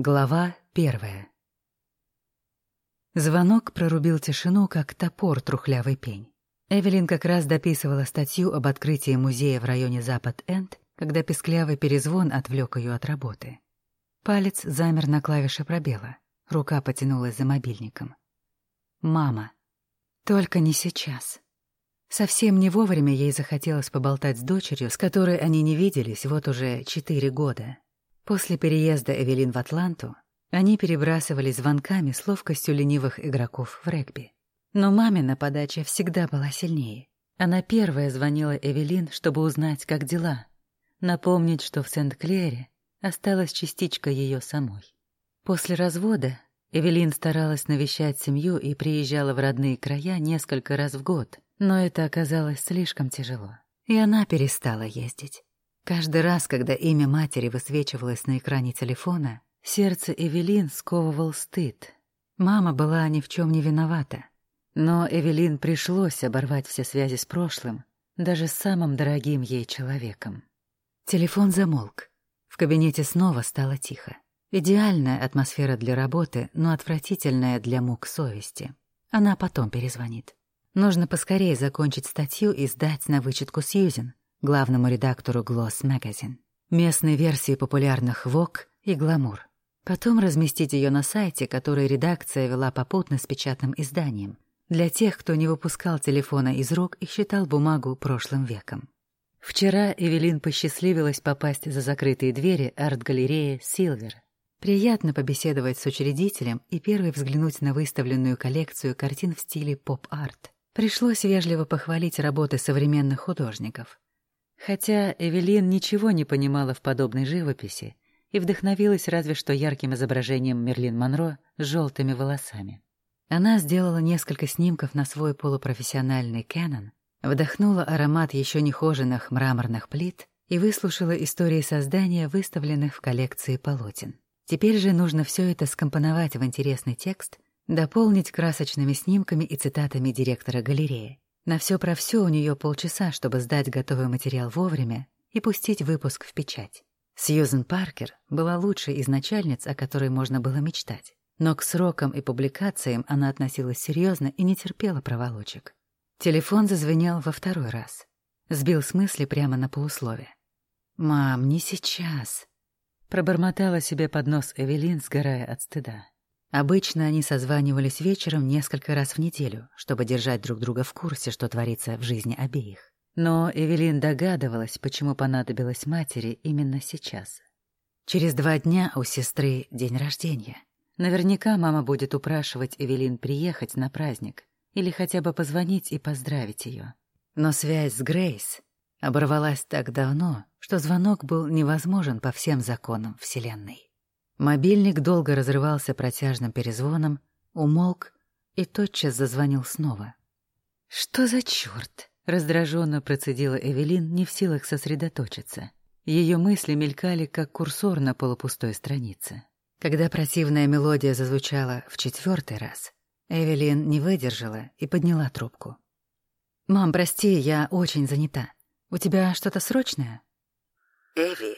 Глава первая. Звонок прорубил тишину, как топор трухлявый пень. Эвелин как раз дописывала статью об открытии музея в районе Запад-Энд, когда песклявый перезвон отвлек ее от работы. Палец замер на клавише пробела, рука потянулась за мобильником. «Мама. Только не сейчас». Совсем не вовремя ей захотелось поболтать с дочерью, с которой они не виделись вот уже четыре года. После переезда Эвелин в Атланту они перебрасывались звонками с ловкостью ленивых игроков в регби. Но мамина подача всегда была сильнее. Она первая звонила Эвелин, чтобы узнать, как дела, напомнить, что в Сент-Клере осталась частичка ее самой. После развода Эвелин старалась навещать семью и приезжала в родные края несколько раз в год, но это оказалось слишком тяжело, и она перестала ездить. Каждый раз, когда имя матери высвечивалось на экране телефона, сердце Эвелин сковывал стыд. Мама была ни в чем не виновата. Но Эвелин пришлось оборвать все связи с прошлым, даже с самым дорогим ей человеком. Телефон замолк. В кабинете снова стало тихо. Идеальная атмосфера для работы, но отвратительная для мук совести. Она потом перезвонит. Нужно поскорее закончить статью и сдать на вычетку Сьюзен, главному редактору Gloss Magazine, местной версии популярных Vogue и Glamour. Потом разместить ее на сайте, который редакция вела попутно с печатным изданием, для тех, кто не выпускал телефона из рук и считал бумагу прошлым веком. Вчера Эвелин посчастливилась попасть за закрытые двери арт-галереи «Силвер». Приятно побеседовать с учредителем и первой взглянуть на выставленную коллекцию картин в стиле поп-арт. Пришлось вежливо похвалить работы современных художников. Хотя Эвелин ничего не понимала в подобной живописи и вдохновилась разве что ярким изображением Мерлин Монро с желтыми волосами. Она сделала несколько снимков на свой полупрофессиональный Canon, вдохнула аромат еще нехоженных мраморных плит и выслушала истории создания выставленных в коллекции полотен. Теперь же нужно все это скомпоновать в интересный текст, дополнить красочными снимками и цитатами директора галереи. На все про все у нее полчаса, чтобы сдать готовый материал вовремя и пустить выпуск в печать. Сьюзен Паркер была лучшей из начальниц, о которой можно было мечтать. Но к срокам и публикациям она относилась серьезно и не терпела проволочек. Телефон зазвенел во второй раз. Сбил с мысли прямо на полуслове. «Мам, не сейчас», — пробормотала себе под нос Эвелин, сгорая от стыда. Обычно они созванивались вечером несколько раз в неделю, чтобы держать друг друга в курсе, что творится в жизни обеих. Но Эвелин догадывалась, почему понадобилось матери именно сейчас. Через два дня у сестры день рождения. Наверняка мама будет упрашивать Эвелин приехать на праздник или хотя бы позвонить и поздравить ее. Но связь с Грейс оборвалась так давно, что звонок был невозможен по всем законам Вселенной. Мобильник долго разрывался протяжным перезвоном, умолк и тотчас зазвонил снова. «Что за чёрт?» — раздраженно процедила Эвелин, не в силах сосредоточиться. Ее мысли мелькали, как курсор на полупустой странице. Когда противная мелодия зазвучала в четвертый раз, Эвелин не выдержала и подняла трубку. «Мам, прости, я очень занята. У тебя что-то срочное?» «Эви,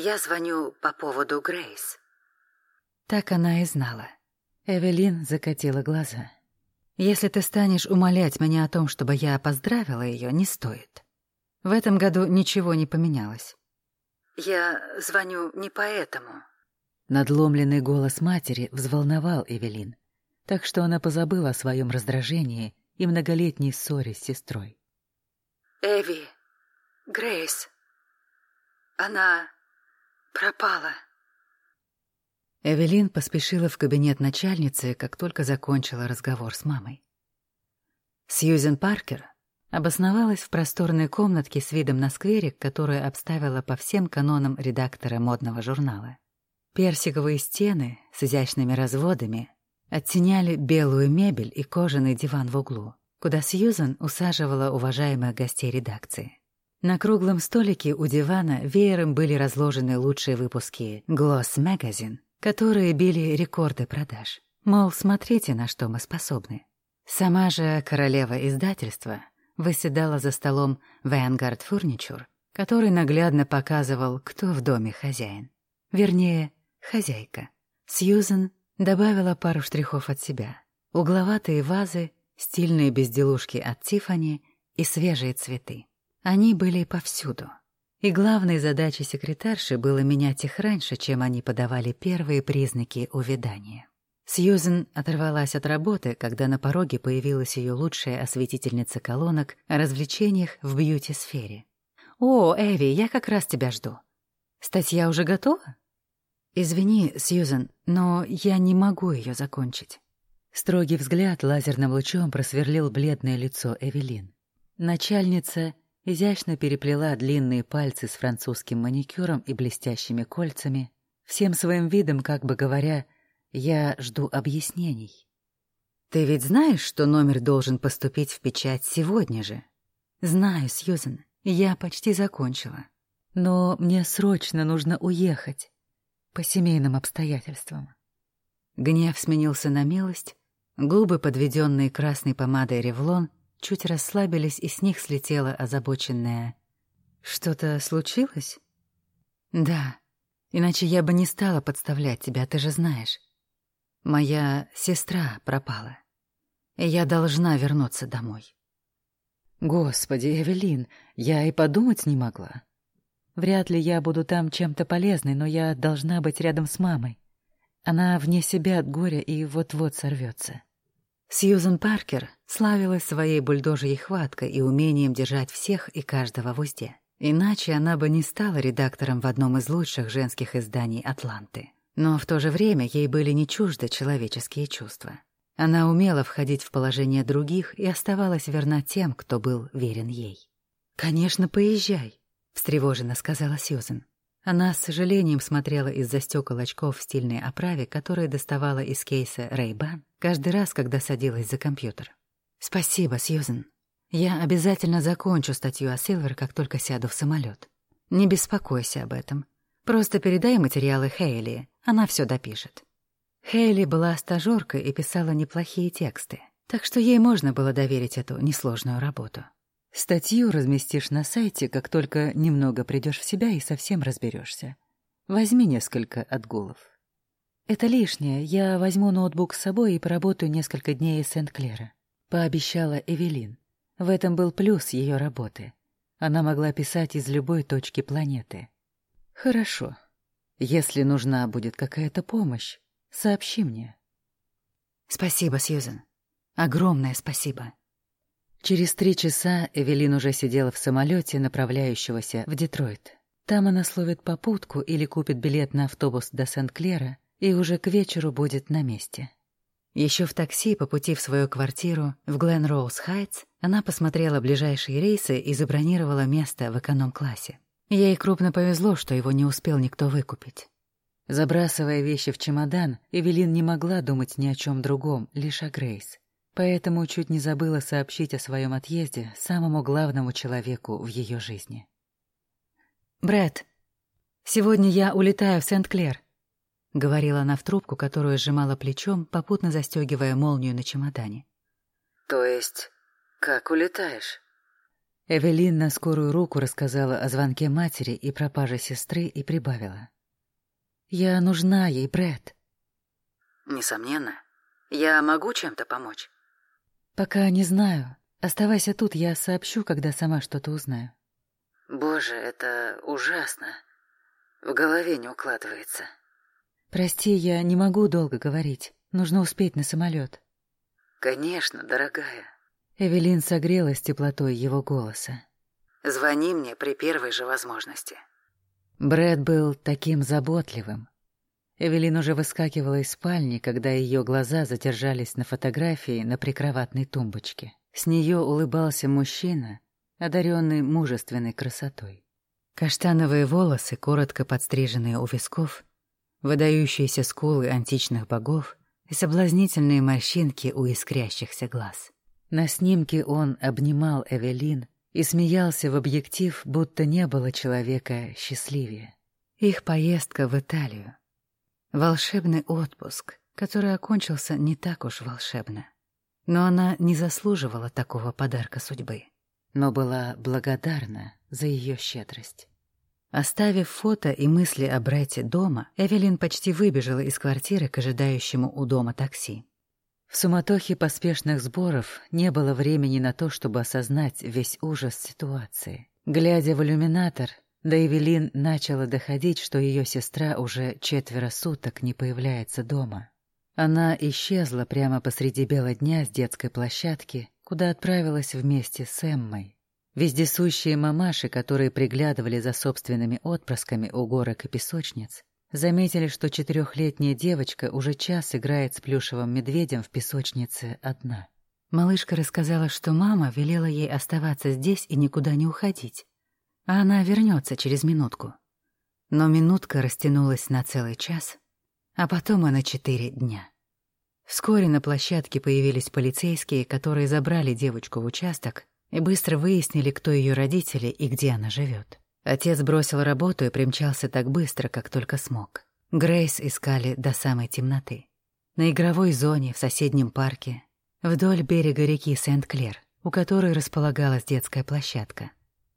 я звоню по поводу Грейс. Так она и знала. Эвелин закатила глаза. Если ты станешь умолять меня о том, чтобы я поздравила ее, не стоит. В этом году ничего не поменялось. Я звоню не поэтому. Надломленный голос матери взволновал Эвелин, так что она позабыла о своем раздражении и многолетней ссоре с сестрой. Эви, Грейс, она пропала. Эвелин поспешила в кабинет начальницы, как только закончила разговор с мамой. Сьюзен Паркер обосновалась в просторной комнатке с видом на скверик, которую обставила по всем канонам редактора модного журнала. Персиковые стены с изящными разводами оттеняли белую мебель и кожаный диван в углу, куда Сьюзен усаживала уважаемых гостей редакции. На круглом столике у дивана веером были разложены лучшие выпуски Gloss Magazine, которые били рекорды продаж. Мол, смотрите, на что мы способны. Сама же королева издательства выседала за столом Vanguard Furniture, который наглядно показывал, кто в доме хозяин. Вернее, хозяйка. Сьюзен добавила пару штрихов от себя. Угловатые вазы, стильные безделушки от Тифани и свежие цветы. Они были повсюду. И главной задачей секретарши было менять их раньше, чем они подавали первые признаки увядания. Сьюзен оторвалась от работы, когда на пороге появилась ее лучшая осветительница колонок о развлечениях в бьюти-сфере. «О, Эви, я как раз тебя жду. Статья уже готова?» «Извини, Сьюзен, но я не могу ее закончить». Строгий взгляд лазерным лучом просверлил бледное лицо Эвелин. Начальница изящно переплела длинные пальцы с французским маникюром и блестящими кольцами, всем своим видом как бы говоря «я жду объяснений». «Ты ведь знаешь, что номер должен поступить в печать сегодня же?» «Знаю, Сьюзен, я почти закончила. Но мне срочно нужно уехать. По семейным обстоятельствам». Гнев сменился на милость, губы, подведенные красной помадой ревлон, чуть расслабились, и с них слетела озабоченная. «Что-то случилось?» «Да. Иначе я бы не стала подставлять тебя, ты же знаешь. Моя сестра пропала. И я должна вернуться домой». «Господи, Эвелин, я и подумать не могла. Вряд ли я буду там чем-то полезной, но я должна быть рядом с мамой. Она вне себя от горя и вот-вот сорвется. Сьюзен Паркер славилась своей бульдожьей хваткой и умением держать всех и каждого в узде. Иначе она бы не стала редактором в одном из лучших женских изданий Атланты. Но в то же время ей были не чужды человеческие чувства. Она умела входить в положение других и оставалась верна тем, кто был верен ей. «Конечно, поезжай», — встревоженно сказала Сьюзен. Она с сожалением смотрела из-за стекол очков в стильной оправе, которые доставала из кейса Ray-Ban каждый раз, когда садилась за компьютер. «Спасибо, Сьюзен. Я обязательно закончу статью о Силвер, как только сяду в самолет. Не беспокойся об этом. Просто передай материалы Хейли, она все допишет». Хейли была стажёркой и писала неплохие тексты, так что ей можно было доверить эту несложную работу. Статью разместишь на сайте, как только немного придешь в себя и совсем разберешься. Возьми несколько отгулов. Это лишнее. Я возьму ноутбук с собой и поработаю несколько дней из Сент-Клера. Пообещала Эвелин. В этом был плюс ее работы. Она могла писать из любой точки планеты. Хорошо. Если нужна будет какая-то помощь, сообщи мне. Спасибо, Сьюзен. Огромное спасибо. Через три часа Эвелин уже сидела в самолете, направляющегося в Детройт. Там она словит попутку или купит билет на автобус до Сент-Клера и уже к вечеру будет на месте. Еще в такси по пути в свою квартиру в Глен-Роуз-Хайтс она посмотрела ближайшие рейсы и забронировала место в эконом-классе. Ей крупно повезло, что его не успел никто выкупить. Забрасывая вещи в чемодан, Эвелин не могла думать ни о чем другом, лишь о Грейс. Поэтому чуть не забыла сообщить о своем отъезде самому главному человеку в ее жизни. Брэд, сегодня я улетаю в Сент-Клер», — говорила она в трубку, которую сжимала плечом, попутно застегивая молнию на чемодане. «То есть, как улетаешь?» Эвелин на скорую руку рассказала о звонке матери и пропаже сестры и прибавила. «Я нужна ей, Брэд». «Несомненно. Я могу чем-то помочь?» «Пока не знаю. Оставайся тут, я сообщу, когда сама что-то узнаю». «Боже, это ужасно. В голове не укладывается». «Прости, я не могу долго говорить. Нужно успеть на самолет. «Конечно, дорогая». Эвелин согрелась теплотой его голоса. «Звони мне при первой же возможности». Брэд был таким заботливым. Эвелин уже выскакивала из спальни, когда ее глаза задержались на фотографии на прикроватной тумбочке. С нее улыбался мужчина, одаренный мужественной красотой. Каштановые волосы, коротко подстриженные у висков, выдающиеся скулы античных богов и соблазнительные морщинки у искрящихся глаз. На снимке он обнимал Эвелин и смеялся в объектив, будто не было человека счастливее. Их поездка в Италию Волшебный отпуск, который окончился не так уж волшебно. Но она не заслуживала такого подарка судьбы, но была благодарна за ее щедрость. Оставив фото и мысли о брате дома, Эвелин почти выбежала из квартиры к ожидающему у дома такси. В суматохе поспешных сборов не было времени на то, чтобы осознать весь ужас ситуации. Глядя в иллюминатор, до Эвелин начала доходить, что ее сестра уже четверо суток не появляется дома. Она исчезла прямо посреди бела дня с детской площадки, куда отправилась вместе с Эммой. Вездесущие мамаши, которые приглядывали за собственными отпрысками у горок и песочниц, Заметили, что четырехлетняя девочка уже час играет с плюшевым медведем в песочнице одна. Малышка рассказала, что мама велела ей оставаться здесь и никуда не уходить, она вернется через минутку. Но минутка растянулась на целый час, а потом и на четыре дня. Вскоре на площадке появились полицейские, которые забрали девочку в участок и быстро выяснили, кто ее родители и где она живет. Отец бросил работу и примчался так быстро, как только смог. Грейс искали до самой темноты. На игровой зоне, в соседнем парке, вдоль берега реки Сент-Клер, у которой располагалась детская площадка.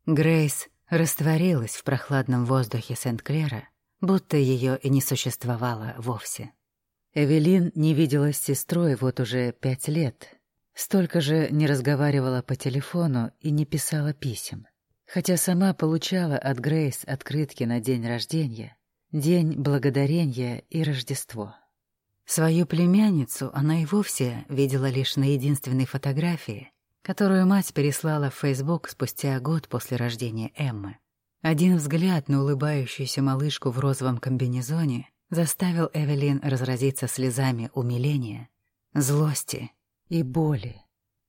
Грейс растворилась в прохладном воздухе Сент-Клера, будто ее и не существовало вовсе. Эвелин не виделась с сестрой вот уже пять лет, столько же не разговаривала по телефону и не писала писем хотя сама получала от Грейс открытки на день рождения, день благодарения и Рождество. Свою племянницу она и вовсе видела лишь на единственной фотографии, которую мать переслала в Facebook спустя год после рождения Эммы. Один взгляд на улыбающуюся малышку в розовом комбинезоне заставил Эвелин разразиться слезами умиления, злости и боли.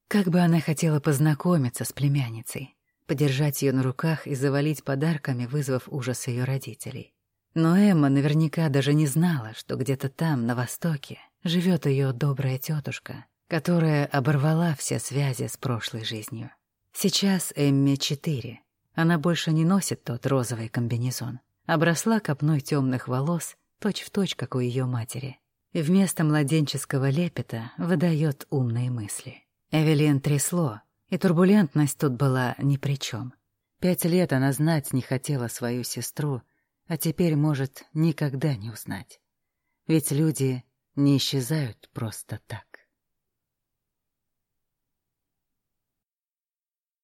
Как бы она хотела познакомиться с племянницей, подержать ее на руках и завалить подарками, вызвав ужас ее родителей. Но Эмма наверняка даже не знала, что где-то там, на востоке, живет ее добрая тетушка, которая оборвала все связи с прошлой жизнью. Сейчас Эмме четыре. Она больше не носит тот розовый комбинезон. Обросла копной темных волос, точь-в-точь, точь, как у ее матери. И вместо младенческого лепета выдает умные мысли. Эвелин трясло, и турбулентность тут была ни при чем. Пять лет она знать не хотела свою сестру, а теперь может никогда не узнать. Ведь люди не исчезают просто так.